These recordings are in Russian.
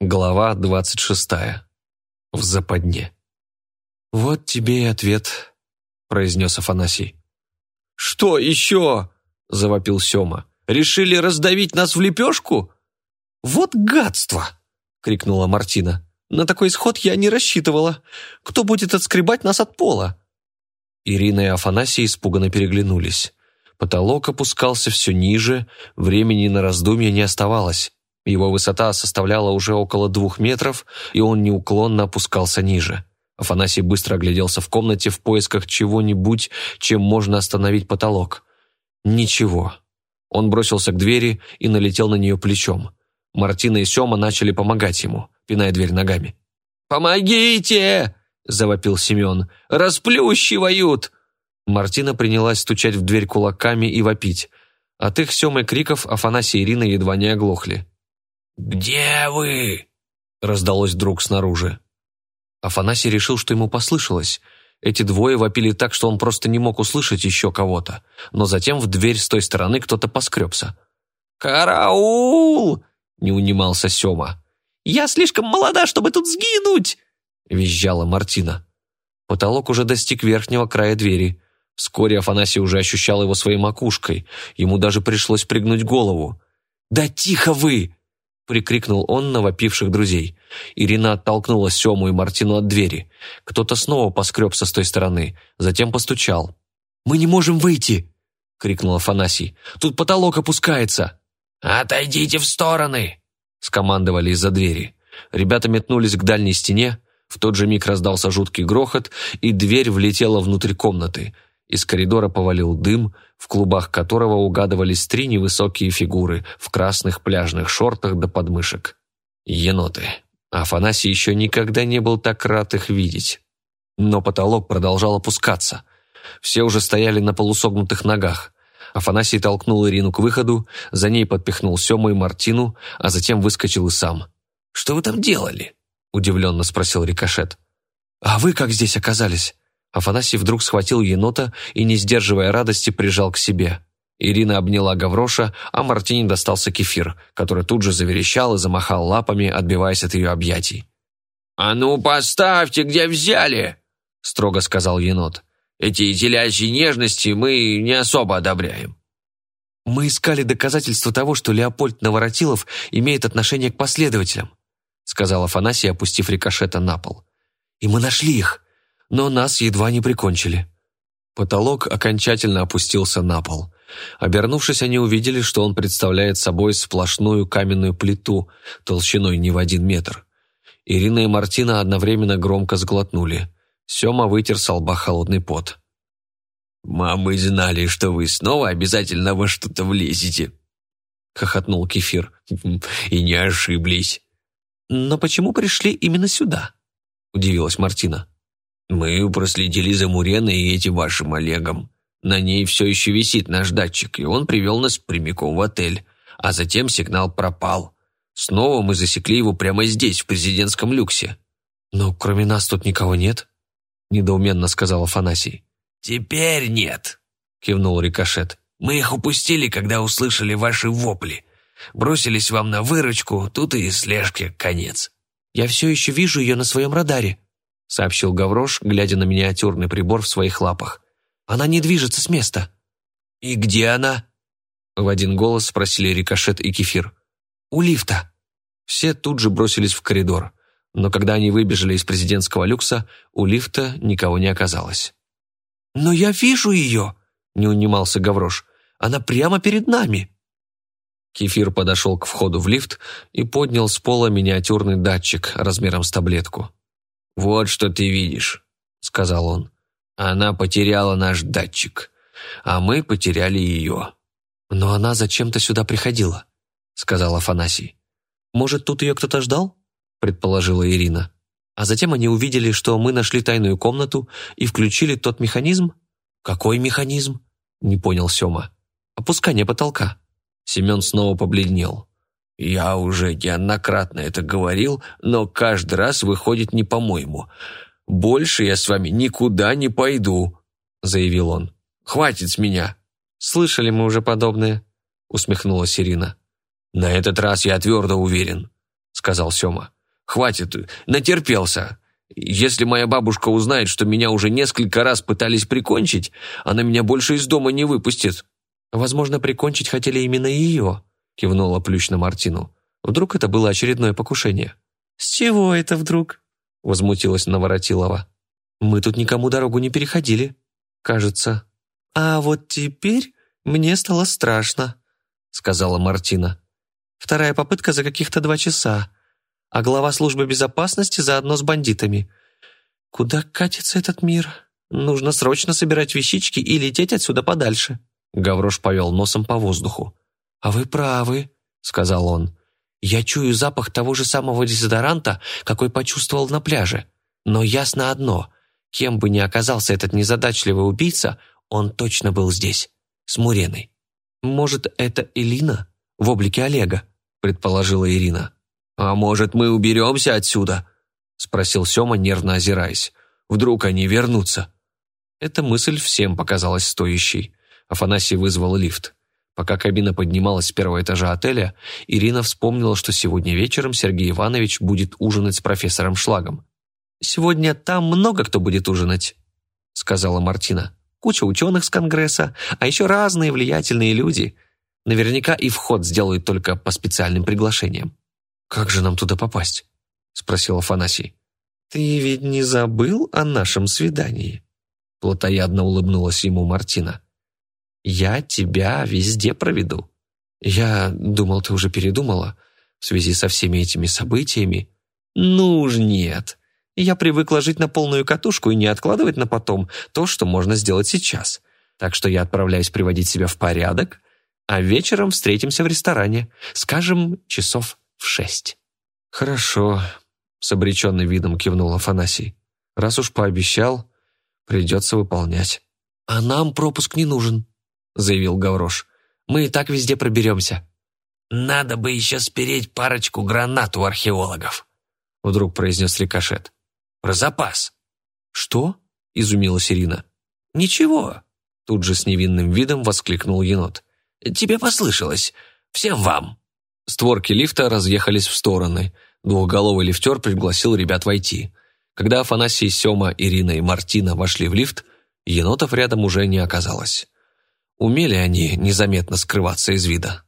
Глава двадцать шестая. В западне. «Вот тебе и ответ», — произнес Афанасий. «Что еще?» — завопил Сема. «Решили раздавить нас в лепешку?» «Вот гадство!» — крикнула Мартина. «На такой исход я не рассчитывала. Кто будет отскребать нас от пола?» Ирина и Афанасий испуганно переглянулись. Потолок опускался все ниже, времени на раздумья не оставалось. Его высота составляла уже около двух метров, и он неуклонно опускался ниже. Афанасий быстро огляделся в комнате в поисках чего-нибудь, чем можно остановить потолок. Ничего. Он бросился к двери и налетел на нее плечом. Мартина и Сема начали помогать ему, пиная дверь ногами. «Помогите!» – завопил Семен. «Расплющивают!» Мартина принялась стучать в дверь кулаками и вопить. От их Семы криков Афанасий и Ирина едва не оглохли. «Где вы?» — раздалось вдруг снаружи. Афанасий решил, что ему послышалось. Эти двое вопили так, что он просто не мог услышать еще кого-то. Но затем в дверь с той стороны кто-то поскребся. «Караул!» — не унимался Сема. «Я слишком молода, чтобы тут сгинуть!» — визжала Мартина. Потолок уже достиг верхнего края двери. Вскоре Афанасий уже ощущал его своей макушкой. Ему даже пришлось пригнуть голову. «Да тихо вы!» Прикрикнул он на вопивших друзей. Ирина оттолкнула Сему и Мартину от двери. Кто-то снова поскребся с той стороны, затем постучал. «Мы не можем выйти!» — крикнул Афанасий. «Тут потолок опускается!» «Отойдите в стороны!» — скомандовали из-за двери. Ребята метнулись к дальней стене, в тот же миг раздался жуткий грохот, и дверь влетела внутрь комнаты. Из коридора повалил дым, в клубах которого угадывались три невысокие фигуры в красных пляжных шортах до подмышек. Еноты. Афанасий еще никогда не был так рад их видеть. Но потолок продолжал опускаться. Все уже стояли на полусогнутых ногах. Афанасий толкнул Ирину к выходу, за ней подпихнул Сему и Мартину, а затем выскочил и сам. «Что вы там делали?» – удивленно спросил Рикошет. «А вы как здесь оказались?» Афанасий вдруг схватил енота и, не сдерживая радости, прижал к себе. Ирина обняла Гавроша, а Мартине достался кефир, который тут же заверещал и замахал лапами, отбиваясь от ее объятий. «А ну, поставьте, где взяли!» — строго сказал енот. «Эти телячьи нежности мы не особо одобряем». «Мы искали доказательства того, что Леопольд Наворотилов имеет отношение к последователям», — сказал Афанасий, опустив рикошета на пол. «И мы нашли их но нас едва не прикончили. Потолок окончательно опустился на пол. Обернувшись, они увидели, что он представляет собой сплошную каменную плиту толщиной не в один метр. Ирина и Мартина одновременно громко сглотнули. Сема вытер с лба холодный пот. «Мамы знали, что вы снова обязательно во что-то влезете», — хохотнул Кефир. «И не ошиблись». «Но почему пришли именно сюда?» — удивилась Мартина. Мы проследили за Муреной и этим вашим Олегом. На ней все еще висит наш датчик, и он привел нас прямиком в отель. А затем сигнал пропал. Снова мы засекли его прямо здесь, в президентском люксе. «Но кроме нас тут никого нет?» – недоуменно сказал Афанасий. «Теперь нет», – кивнул Рикошет. «Мы их упустили, когда услышали ваши вопли. Бросились вам на выручку, тут и слежки конец». «Я все еще вижу ее на своем радаре», — сообщил Гаврош, глядя на миниатюрный прибор в своих лапах. «Она не движется с места». «И где она?» В один голос спросили Рикошет и Кефир. «У лифта». Все тут же бросились в коридор, но когда они выбежали из президентского люкса, у лифта никого не оказалось. «Но я вижу ее!» — не унимался Гаврош. «Она прямо перед нами!» Кефир подошел к входу в лифт и поднял с пола миниатюрный датчик размером с таблетку. «Вот что ты видишь», — сказал он. «Она потеряла наш датчик, а мы потеряли ее». «Но она зачем-то сюда приходила», — сказал Афанасий. «Может, тут ее кто-то ждал?» — предположила Ирина. А затем они увидели, что мы нашли тайную комнату и включили тот механизм. «Какой механизм?» — не понял Сема. «Опускание потолка». Семен снова побледнел. «Я уже неоднократно это говорил, но каждый раз выходит не по-моему. Больше я с вами никуда не пойду», — заявил он. «Хватит с меня». «Слышали мы уже подобное», — усмехнулась Ирина. «На этот раз я твердо уверен», — сказал Сема. «Хватит, натерпелся. Если моя бабушка узнает, что меня уже несколько раз пытались прикончить, она меня больше из дома не выпустит». «Возможно, прикончить хотели именно ее», — кивнула Плющ на Мартину. «Вдруг это было очередное покушение?» «С чего это вдруг?» — возмутилась Наворотилова. «Мы тут никому дорогу не переходили, кажется». «А вот теперь мне стало страшно», — сказала Мартина. «Вторая попытка за каких-то два часа а глава службы безопасности заодно с бандитами. Куда катится этот мир? Нужно срочно собирать вещички и лететь отсюда подальше». Гаврош повел носом по воздуху. «А вы правы», — сказал он. «Я чую запах того же самого дезодоранта, какой почувствовал на пляже. Но ясно одно. Кем бы ни оказался этот незадачливый убийца, он точно был здесь, с Муреной. Может, это Элина в облике Олега?» — предположила Ирина. «А может, мы уберемся отсюда?» — спросил Сема, нервно озираясь. «Вдруг они вернутся?» Эта мысль всем показалась стоящей. Афанасий вызвал лифт. Пока кабина поднималась с первого этажа отеля, Ирина вспомнила, что сегодня вечером Сергей Иванович будет ужинать с профессором Шлагом. «Сегодня там много кто будет ужинать», — сказала Мартина. «Куча ученых с Конгресса, а еще разные влиятельные люди. Наверняка и вход сделают только по специальным приглашениям». «Как же нам туда попасть?» — спросил Афанасий. «Ты ведь не забыл о нашем свидании?» Плотоядно улыбнулась ему Мартина. «Я тебя везде проведу». «Я думал, ты уже передумала в связи со всеми этими событиями». «Ну уж нет. Я привыкла жить на полную катушку и не откладывать на потом то, что можно сделать сейчас. Так что я отправляюсь приводить себя в порядок, а вечером встретимся в ресторане, скажем, часов в шесть. «Хорошо», — с обреченным видом кивнул Афанасий. «Раз уж пообещал, придется выполнять». «А нам пропуск не нужен», — заявил Гаврош. «Мы и так везде проберемся». «Надо бы еще спереть парочку гранат у археологов», — вдруг произнес Рикошет. «Про запас». «Что?» — изумилась Ирина. «Ничего», — тут же с невинным видом воскликнул енот. «Тебе послышалось. Всем вам». Створки лифта разъехались в стороны. Двухголовый лифтер пригласил ребят войти. Когда Афанасий, Сема, Ирина и Мартина вошли в лифт, енотов рядом уже не оказалось. Умели они незаметно скрываться из вида.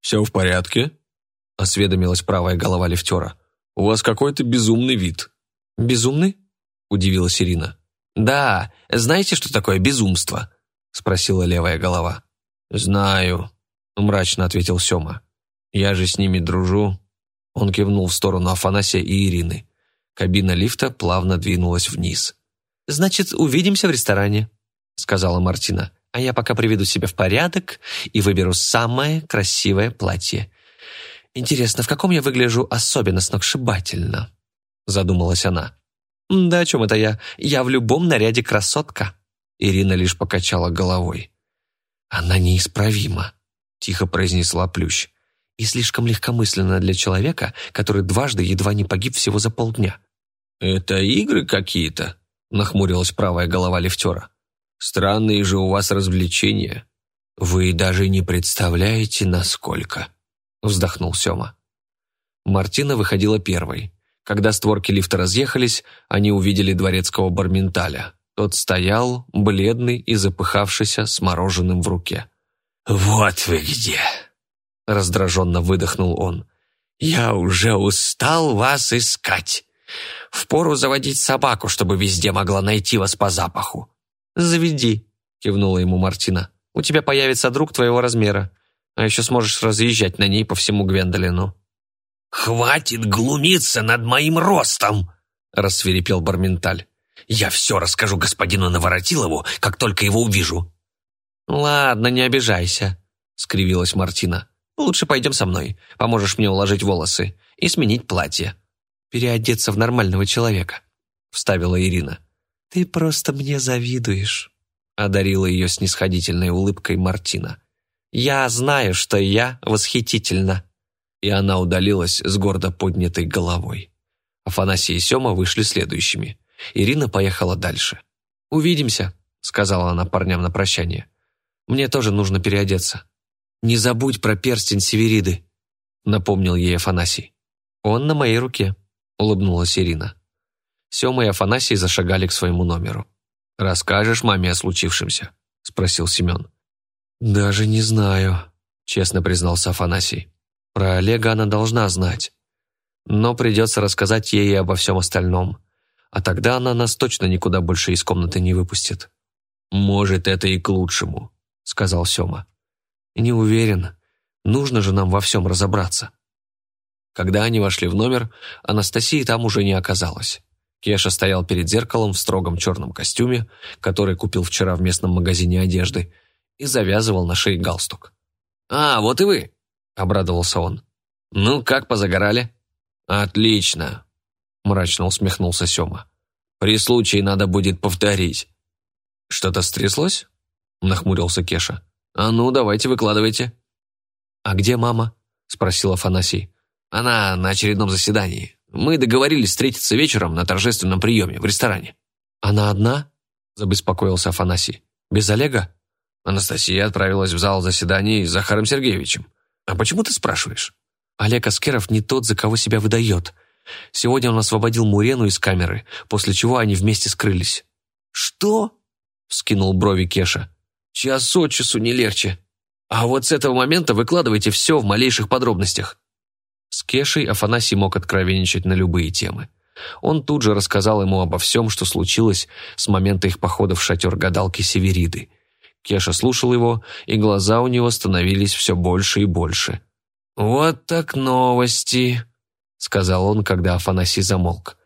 «Все в порядке?» – осведомилась правая голова лифтера. «У вас какой-то безумный вид». «Безумный?» – удивилась Ирина. «Да, знаете, что такое безумство?» – спросила левая голова. «Знаю», – мрачно ответил Сема. Я же с ними дружу». Он кивнул в сторону Афанасия и Ирины. Кабина лифта плавно двинулась вниз. «Значит, увидимся в ресторане», — сказала Мартина. «А я пока приведу себя в порядок и выберу самое красивое платье. Интересно, в каком я выгляжу особенно сногсшибательно?» Задумалась она. «Да о чем это я? Я в любом наряде красотка». Ирина лишь покачала головой. «Она неисправима», — тихо произнесла Плющ и слишком легкомысленно для человека, который дважды едва не погиб всего за полдня. «Это игры какие-то?» – нахмурилась правая голова лифтера. «Странные же у вас развлечения». «Вы даже не представляете, насколько», – вздохнул Сема. Мартина выходила первой. Когда створки лифта разъехались, они увидели дворецкого Барменталя. Тот стоял, бледный и запыхавшийся, с мороженым в руке. «Вот вы где!» — раздраженно выдохнул он. «Я уже устал вас искать. Впору заводить собаку, чтобы везде могла найти вас по запаху». «Заведи», — кивнула ему Мартина. «У тебя появится друг твоего размера, а еще сможешь разъезжать на ней по всему Гвендолену». «Хватит глумиться над моим ростом!» — рассверепел Барменталь. «Я все расскажу господину Наворотилову, как только его увижу». «Ладно, не обижайся», — скривилась Мартина. Лучше пойдем со мной. Поможешь мне уложить волосы и сменить платье. Переодеться в нормального человека», — вставила Ирина. «Ты просто мне завидуешь», — одарила ее снисходительной улыбкой Мартина. «Я знаю, что я восхитительна». И она удалилась с гордо поднятой головой. Афанасий и Сема вышли следующими. Ирина поехала дальше. «Увидимся», — сказала она парням на прощание. «Мне тоже нужно переодеться». «Не забудь про перстень Севериды», — напомнил ей Афанасий. «Он на моей руке», — улыбнулась Ирина. Сема и Афанасий зашагали к своему номеру. «Расскажешь маме о случившемся?» — спросил Семен. «Даже не знаю», — честно признался Афанасий. «Про Олега она должна знать. Но придется рассказать ей обо всем остальном. А тогда она нас точно никуда больше из комнаты не выпустит». «Может, это и к лучшему», — сказал Сема. «Не уверен. Нужно же нам во всем разобраться». Когда они вошли в номер, Анастасии там уже не оказалось. Кеша стоял перед зеркалом в строгом черном костюме, который купил вчера в местном магазине одежды, и завязывал на шее галстук. «А, вот и вы!» – обрадовался он. «Ну, как позагорали?» «Отлично!» – мрачно усмехнулся Сема. «При случае надо будет повторить». «Что-то стряслось?» – нахмурился Кеша. «А ну, давайте, выкладывайте». «А где мама?» – спросил Афанасий. «Она на очередном заседании. Мы договорились встретиться вечером на торжественном приеме в ресторане». «Она одна?» – забеспокоился Афанасий. «Без Олега?» Анастасия отправилась в зал заседаний с Захаром Сергеевичем. «А почему ты спрашиваешь?» Олег Аскеров не тот, за кого себя выдает. Сегодня он освободил Мурену из камеры, после чего они вместе скрылись. «Что?» – вскинул брови Кеша. «Час от часу не легче. А вот с этого момента выкладывайте все в малейших подробностях». С Кешей Афанасий мог откровенничать на любые темы. Он тут же рассказал ему обо всем, что случилось с момента их похода в шатер гадалки Севериды. Кеша слушал его, и глаза у него становились все больше и больше. «Вот так новости», — сказал он, когда Афанасий замолк.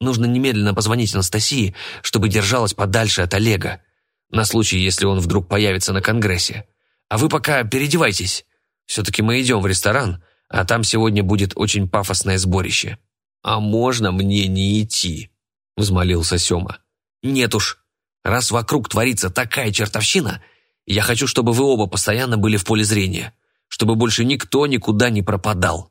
«Нужно немедленно позвонить Анастасии, чтобы держалась подальше от Олега, на случай, если он вдруг появится на Конгрессе. А вы пока переодевайтесь. Все-таки мы идем в ресторан, а там сегодня будет очень пафосное сборище». «А можно мне не идти?» — взмолился Сема. «Нет уж. Раз вокруг творится такая чертовщина, я хочу, чтобы вы оба постоянно были в поле зрения, чтобы больше никто никуда не пропадал».